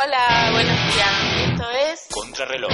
Hola, buenos días. Esto es Contrarreloj.